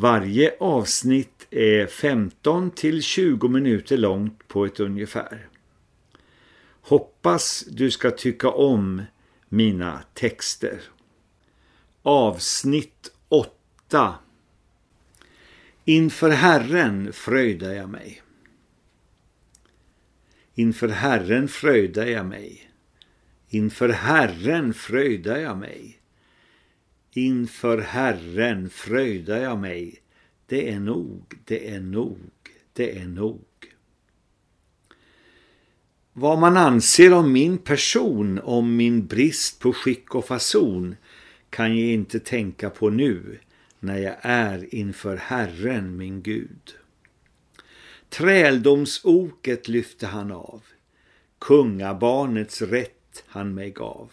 Varje avsnitt är 15 till 20 minuter långt på ett ungefär. Hoppas du ska tycka om mina texter. Avsnitt 8 Inför Herren fröjdar jag mig. Inför Herren fröjdar jag mig. Inför Herren fröjdar jag mig. Inför Herren fröjdar jag mig. Det är nog, det är nog, det är nog. Vad man anser om min person, om min brist på skick och fason kan jag inte tänka på nu när jag är inför Herren min Gud. Träldomsoket lyfte han av, kungabarnets rätt han mig gav.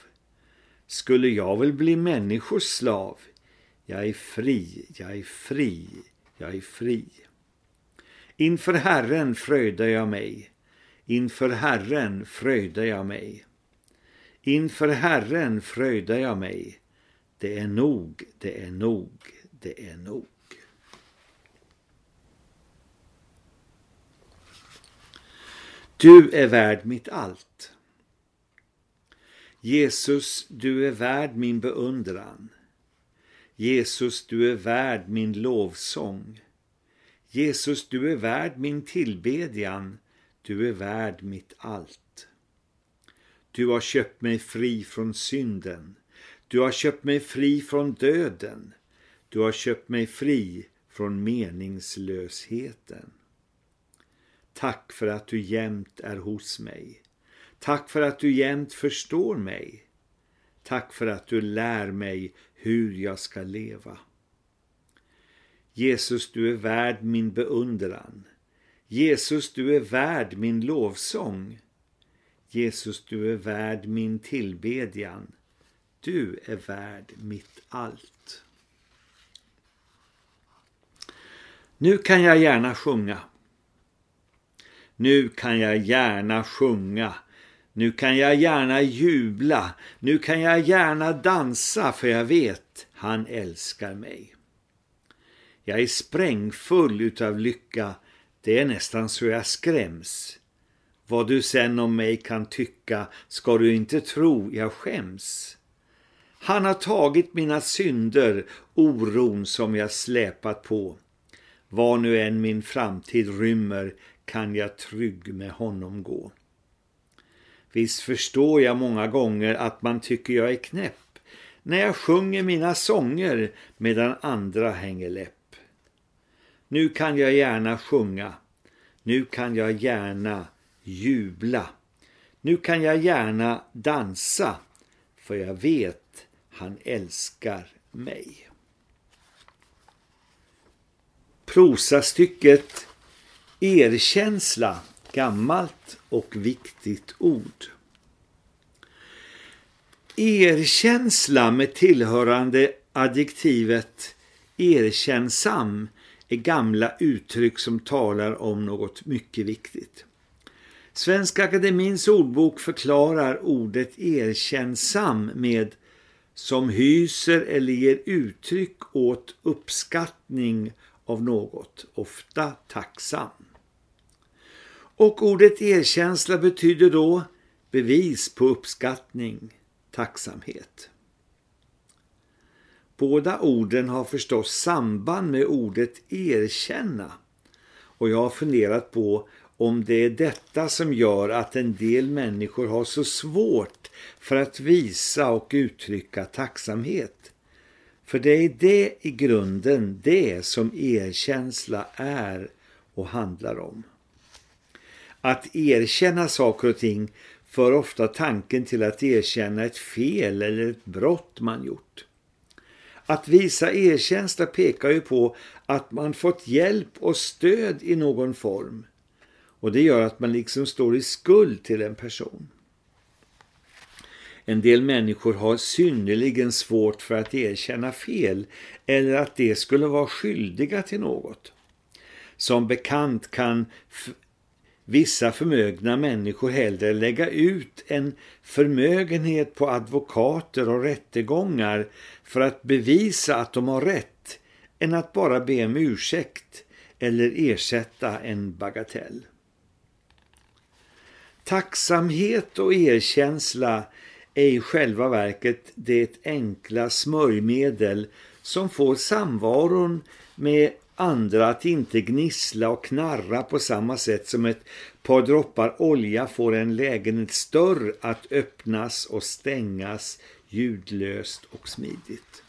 Skulle jag väl bli människors slav? Jag är fri, jag är fri, jag är fri. Inför Herren fröjdar jag mig, inför Herren fröjdar jag mig. Inför Herren fröjdar jag mig. Det är nog, det är nog, det är nog. Du är värd mitt allt. Jesus, du är värd min beundran. Jesus, du är värd min lovsång. Jesus, du är värd min tillbedjan. Du är värd mitt allt. Du har köpt mig fri från synden. Du har köpt mig fri från döden. Du har köpt mig fri från meningslösheten. Tack för att du jämt är hos mig. Tack för att du jämt förstår mig. Tack för att du lär mig hur jag ska leva. Jesus, du är värd min beundran. Jesus, du är värd min lovsång. Jesus, du är värd min tillbedjan. Du är värd mitt allt. Nu kan jag gärna sjunga. Nu kan jag gärna sjunga. Nu kan jag gärna jubla. Nu kan jag gärna dansa för jag vet han älskar mig. Jag är sprängfull utav lycka. Det är nästan så jag skräms. Vad du sen om mig kan tycka ska du inte tro jag skäms. Han har tagit mina synder, oron som jag släpat på. Vad nu än min framtid rymmer kan jag trygg med honom gå. Visst förstår jag många gånger att man tycker jag är knäpp när jag sjunger mina sånger medan andra hänger läpp. Nu kan jag gärna sjunga, nu kan jag gärna jubla, nu kan jag gärna dansa för jag vet han älskar mig. Prosastycket Erkänsla, gammalt och viktigt ord. Erkänsla med tillhörande adjektivet erkänsam är gamla uttryck som talar om något mycket viktigt. Svenska akademins ordbok förklarar ordet erkänsam med som hyser eller ger uttryck åt uppskattning av något, ofta tacksam. Och ordet erkänsla betyder då bevis på uppskattning, tacksamhet. Båda orden har förstås samband med ordet erkänna och jag har funderat på om det är detta som gör att en del människor har så svårt för att visa och uttrycka tacksamhet. För det är det i grunden det som erkänsla är och handlar om. Att erkänna saker och ting för ofta tanken till att erkänna ett fel eller ett brott man gjort. Att visa erkänsla pekar ju på att man fått hjälp och stöd i någon form. Och det gör att man liksom står i skuld till en person. En del människor har synnerligen svårt för att erkänna fel eller att det skulle vara skyldiga till något. Som bekant kan vissa förmögna människor hellre lägga ut en förmögenhet på advokater och rättegångar för att bevisa att de har rätt än att bara be om ursäkt eller ersätta en bagatell. Tacksamhet och erkänsla är i själva verket det enkla smörjmedel som får samvaron med andra att inte gnissla och knarra på samma sätt som ett par droppar olja får en lägenhetsdörr att öppnas och stängas ljudlöst och smidigt.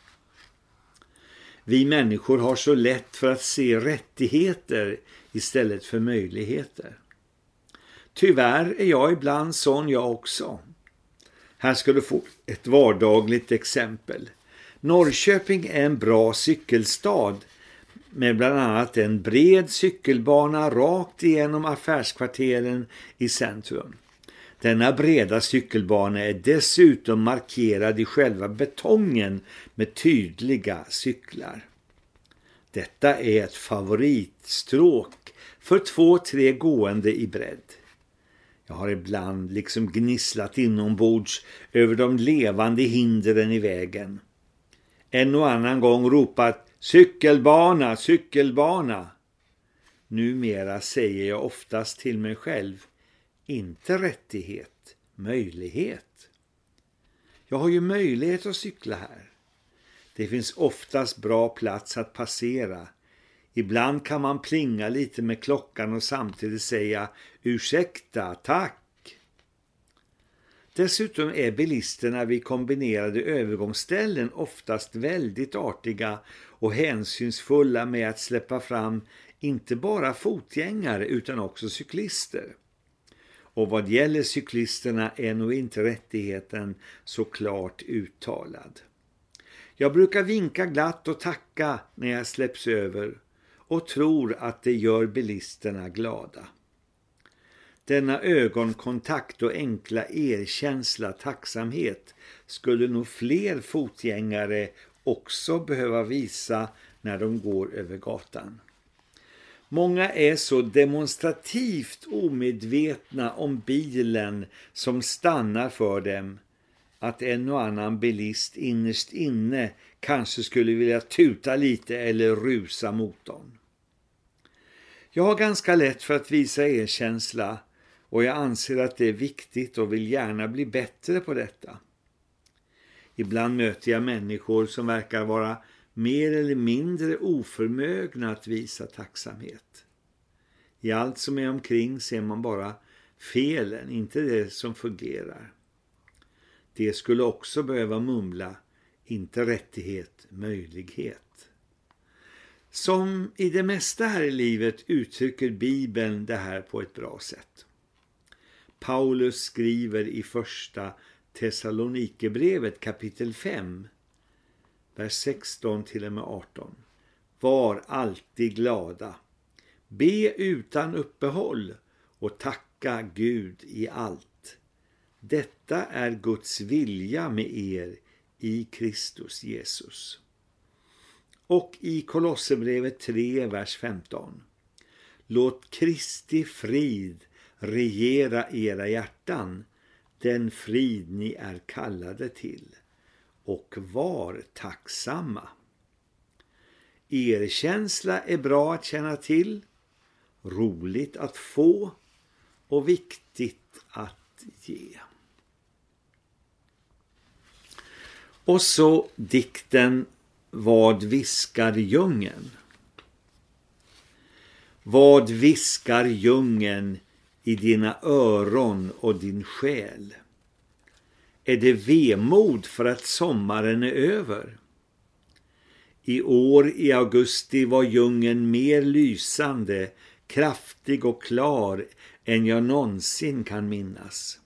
Vi människor har så lätt för att se rättigheter istället för möjligheter. Tyvärr är jag ibland sån jag också. Här ska du få ett vardagligt exempel. Norrköping är en bra cykelstad med bland annat en bred cykelbana rakt igenom affärskvarteren i centrum. Denna breda cykelbana är dessutom markerad i själva betongen med tydliga cyklar. Detta är ett favoritstråk för två-tre gående i bredd. Jag har ibland liksom gnisslat inombords över de levande hindren i vägen. En och annan gång ropat cykelbana, cykelbana. Numera säger jag oftast till mig själv, inte rättighet, möjlighet. Jag har ju möjlighet att cykla här. Det finns oftast bra plats att passera Ibland kan man plinga lite med klockan och samtidigt säga ursäkta, tack. Dessutom är bilisterna vid kombinerade övergångsställen oftast väldigt artiga och hänsynsfulla med att släppa fram inte bara fotgängare utan också cyklister. Och vad gäller cyklisterna är nog inte rättigheten så klart uttalad. Jag brukar vinka glatt och tacka när jag släpps över och tror att det gör bilisterna glada. Denna ögonkontakt och enkla erkänsla tacksamhet skulle nog fler fotgängare också behöva visa när de går över gatan. Många är så demonstrativt omedvetna om bilen som stannar för dem att en och annan bilist innerst inne kanske skulle vilja tuta lite eller rusa motorn. Jag har ganska lätt för att visa erkänsla och jag anser att det är viktigt och vill gärna bli bättre på detta. Ibland möter jag människor som verkar vara mer eller mindre oförmögna att visa tacksamhet. I allt som är omkring ser man bara felen, inte det som fungerar. Det skulle också behöva mumla, inte rättighet, möjlighet. Som i det mesta här i livet uttrycker Bibeln det här på ett bra sätt. Paulus skriver i första Thessalonikerbrevet kapitel 5, vers 16 till och med 18. Var alltid glada. Be utan uppehåll och tacka Gud i allt. Detta är Guds vilja med er i Kristus Jesus. Och i Kolosserbrevet 3, vers 15. Låt Kristi frid regera era hjärtan, den frid ni är kallade till, och var tacksamma. Erkänsla är bra att känna till, roligt att få och viktigt att ge. Och så dikten Vad viskar djungeln? Vad viskar djungeln i dina öron och din själ? Är det vemod för att sommaren är över? I år i augusti var djungeln mer lysande, kraftig och klar än jag någonsin kan minnas.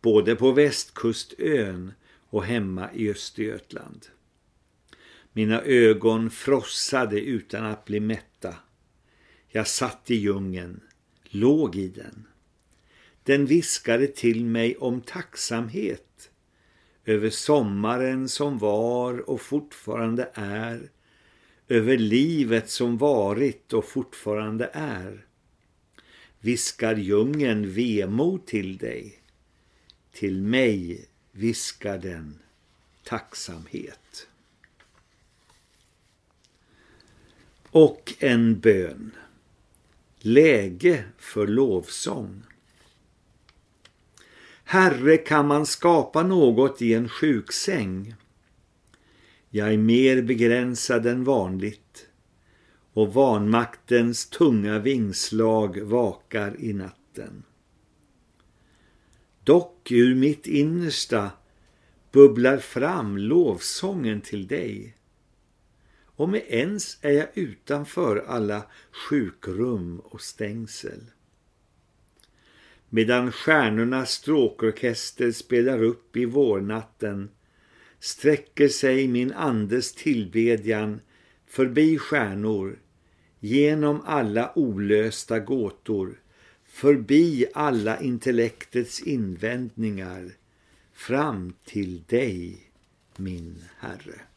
Både på västkustön och hemma i Östergötland. Mina ögon frossade utan att bli mätta. Jag satt i djungeln, låg i den. Den viskade till mig om tacksamhet över sommaren som var och fortfarande är, över livet som varit och fortfarande är. Viskar djungeln vemod till dig, till mig viskar den tacksamhet. Och en bön. Läge för lovsång. Herre, kan man skapa något i en sjuksäng? Jag är mer begränsad än vanligt och vanmaktens tunga vingslag vakar i natten. Dock ur mitt innersta bubblar fram lovsången till dig. Och med ens är jag utanför alla sjukrum och stängsel. Medan stjärnornas stråkorkester spelar upp i vårnatten sträcker sig min andes tillbedjan förbi stjärnor, genom alla olösta gåtor, förbi alla intellektets invändningar, fram till dig, min Herre.